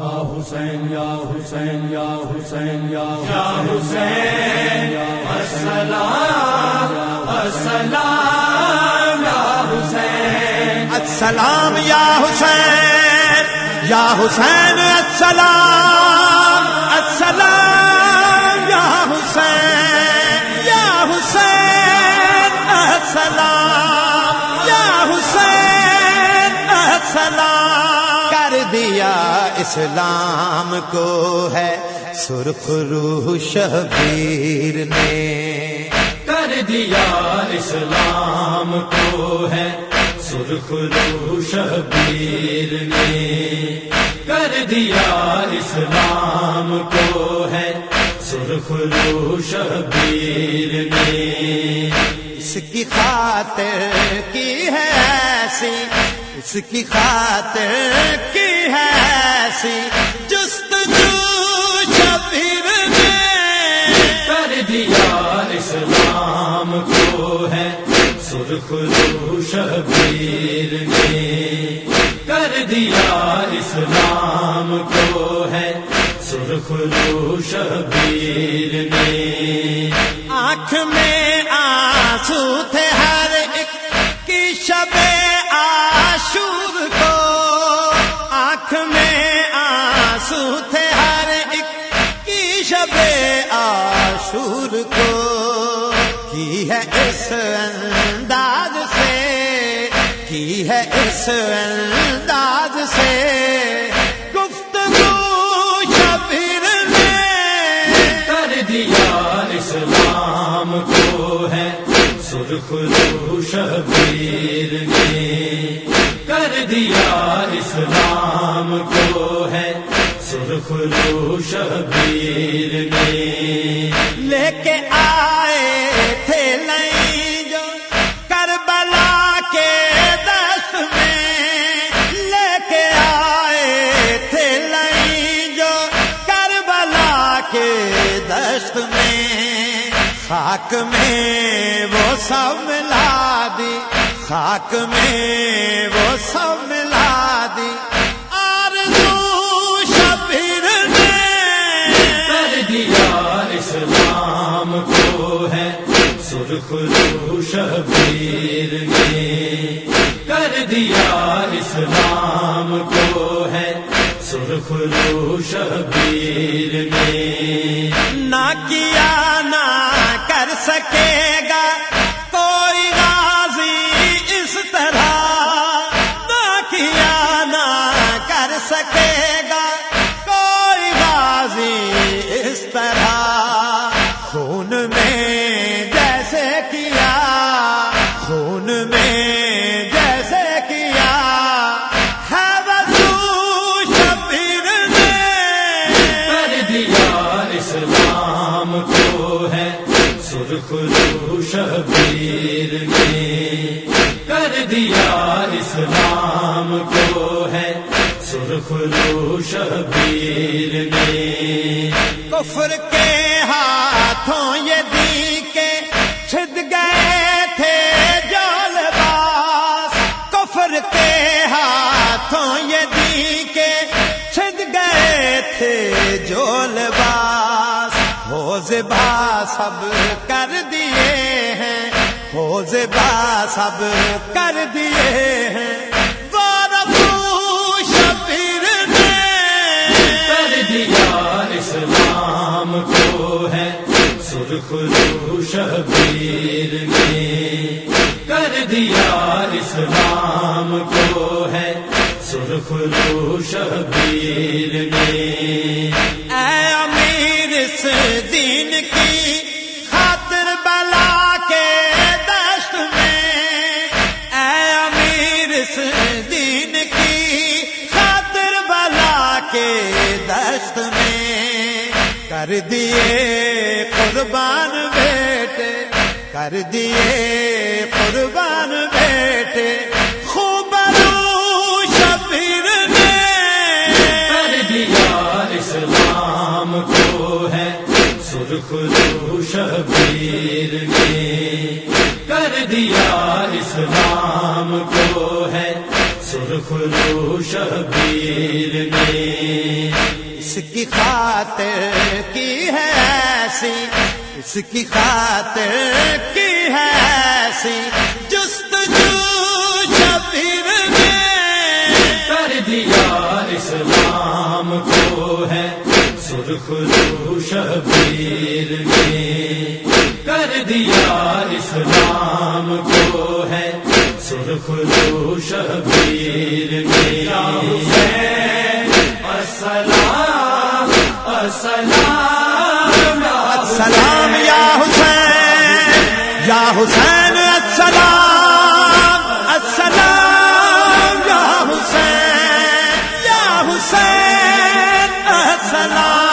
حسین یا حسین یا حسین یا حسین السلام السلام یا حسین. السلام یا حسین یا حسین السلام السلام یا حسین یا حسین السلام. اسلام کو ہے سرخ روح شبیر نے۔ کر دیا اسلام کو ہے سرخ رو شبیر نے۔ کر دیا اسلام کو ہے سرخ رو شبیر نے۔ اس کی خاطر کی ہے ایسی، اس کی خاطر کی ہے ایسی جست شبیر نے کر دیا اسلام کو ہے سرخ رو شبیر نے کر دیا اسلام کو ہے سرخ رو شبیر نے آنکھ میں آنسو تھے ہر ایک کی شب آشور کو۔ کو کی ہے اس انداز سے؟ کی ہے اس انداز سے؟ گفتگو شبیر نے کر دیا اسلام کو ہے سرخ رو شبیر نے کر دیا اسلام کو ہے سرخ رو شبیر نے لے کے آئے تھے لئی جو کربلا کے دست میں۔ لے کے آئے تھے لئی جو کربلا کے دست میں۔ خاک میں وہ سب ملا دی، خاک میں وہ سب ملا دی۔ اسلام کو ہے سرخ رو شبیر نے کر دیا اسلام کو ہے سرخ رو شبیر نے۔ نہ کیا نہ کر سکے گا کوئی غازی اس طرح۔ نہ کیا نہ کر سکے گا اسلام کو ہے سرخ رو شبیر نے کر دیا اسلام کو ہے سرخ رو شبیر نے۔ کفر کے ہاتھوں یہ دی کے چھد گئے تھے جال باس کفر کے ہاتھوں یہ دی کے چھد گئے تھے جول باس ہو زبا سب کر دیے ہیں۔ ہو زبا سب کر دیے ہیں۔ غوربو شبیر نے کر دیا اسلام کو ہے۔ سرخ رو شبیر نے کر دیا اسلام کو ہے۔ سرخ رو شبیر نے دشت میں کر دیے قربان بیٹے، کر دیے قربان بیٹے۔ خوب شبیر نے کر دیا اسلام کو ہے، سرخ رو شبیر نے کر دیا اسلام کو ہے، سرخ خرو شبیر نے اس کی خاطر کی ہے ایسی؟ اس کی خاطر کی ہے ایسی؟ جست شبیر نے کر دیا اسلام کو ہے سرخ رو شبیر نے کر دیا اسلام کو ہے سرخ رو شبیر نے السلام سلام یا حسین۔ یا حسین السلام السلام یا حسین یا حسین السلام۔